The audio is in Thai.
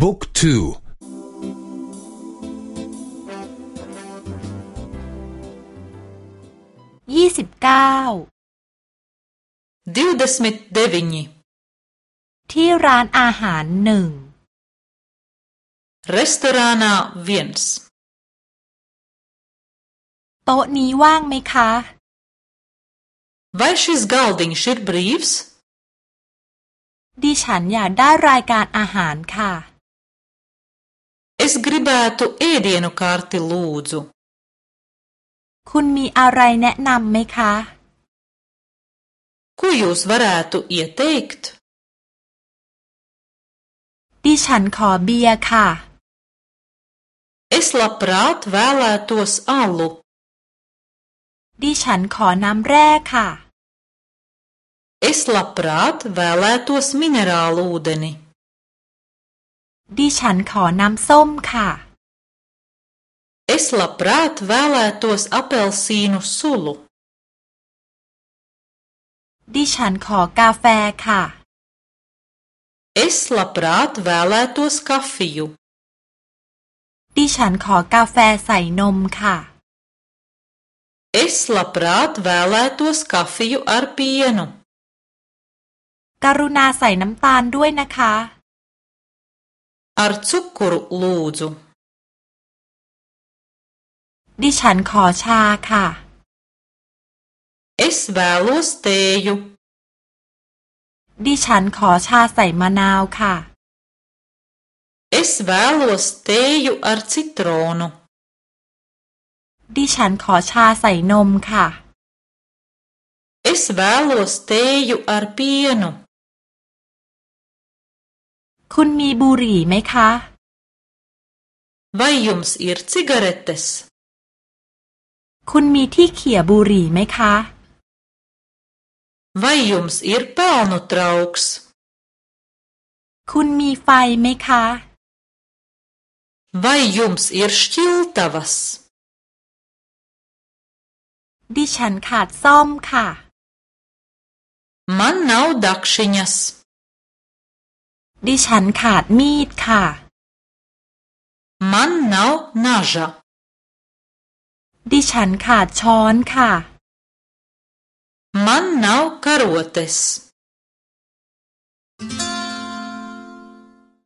บุ๊กทูยี่สิบเก้าดิวเดสมิตเดวินีที่ร้านอาหารหนึ่งรีสตอรานาเวียนส์โต๊ะนี้ว่างไหมคะ v a ชิส s galdiņš ir b ีฟส์ดิฉันอยากได้รายการอาหารค่ะ gribētu ēdienu kārti lūdzu. คุณมีอะไรแนะนำไหมคะ Ko jūs varētu ieteikt? ดิฉันขอเบียร์ค่ะ Es labprāt vēlētos alu. ดิฉันขอน้ำแร่ค่ะ Es labprāt vēlētos minerālu ūdeni. ดิฉันขอน้ำส้มค่ะเอสลาบราตเวลาตัวสแอปเปิลซีนุสูลดิฉันขอกาแฟค่ะเอสลาบราตเวลาตัวสกาแฟยูดิฉันขอกาแฟใส่นมค่ะเอสลาบราตเวลาตัวสกาแฟยูอาร์พปีอโนกรุณาใส่น้ำตาลด้วยนะคะ Ar cukuru lūdzu ดิฉันขอชาค่ะ Es vēlos tēju ดิฉันขอชาใส่มะนาวค่ะ Es vēlos tēju ar citronu ดิฉันขอชาใส่นมค่ะ Es vēlos tēju ar pienu คุณมีบุหรี่ไหมคะ Vai jums ir cigaretes? คุณมีที่เขี่ยบุหรี่ไหมคะ Vai jums ir pelnu trauks? คุณมีไฟไหมคะ Vai jums ir šķiltavas? ดิฉันขาดซ่อมค่ะ Man nav dakšiņas. ดิฉันขาดมีดค่ะ มันนาวนาจะดิฉันขาดช้อนค่ะ มันนาวคารวตส